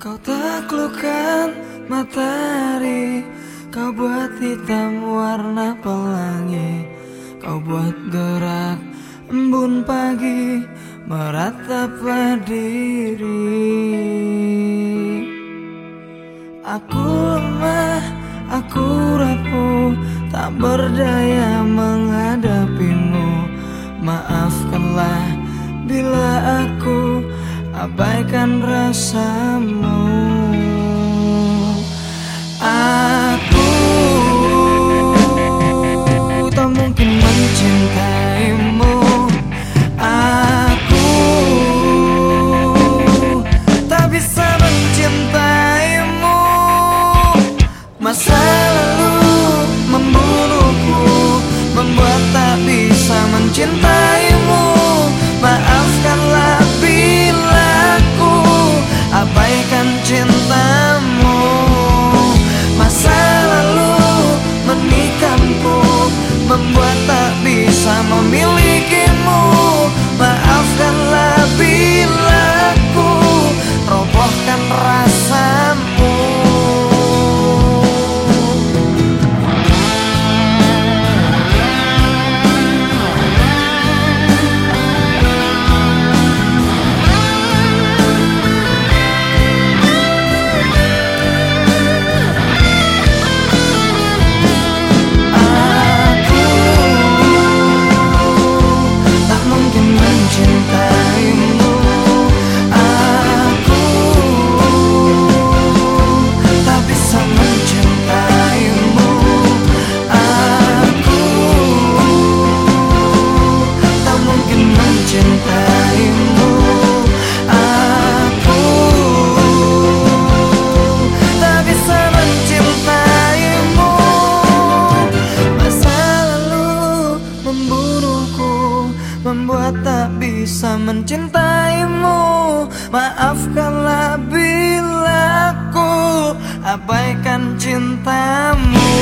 Kau taklukkan matahari Kau buat hitam warna pelangi Kau buat gerak embun pagi Meratap diri. Aku lemah, aku rapuh Tak berdaya menghadapimu. Maafkanlah bila aku abaikan rasamu. Aku tak mungkin mencintaimu. Aku tak bisa mencintaimu. Masa lalu membunuhku Membuat tak bisa mencintaimu bisa mencintaimu. Maafkanlah bila ku abaikan cintamu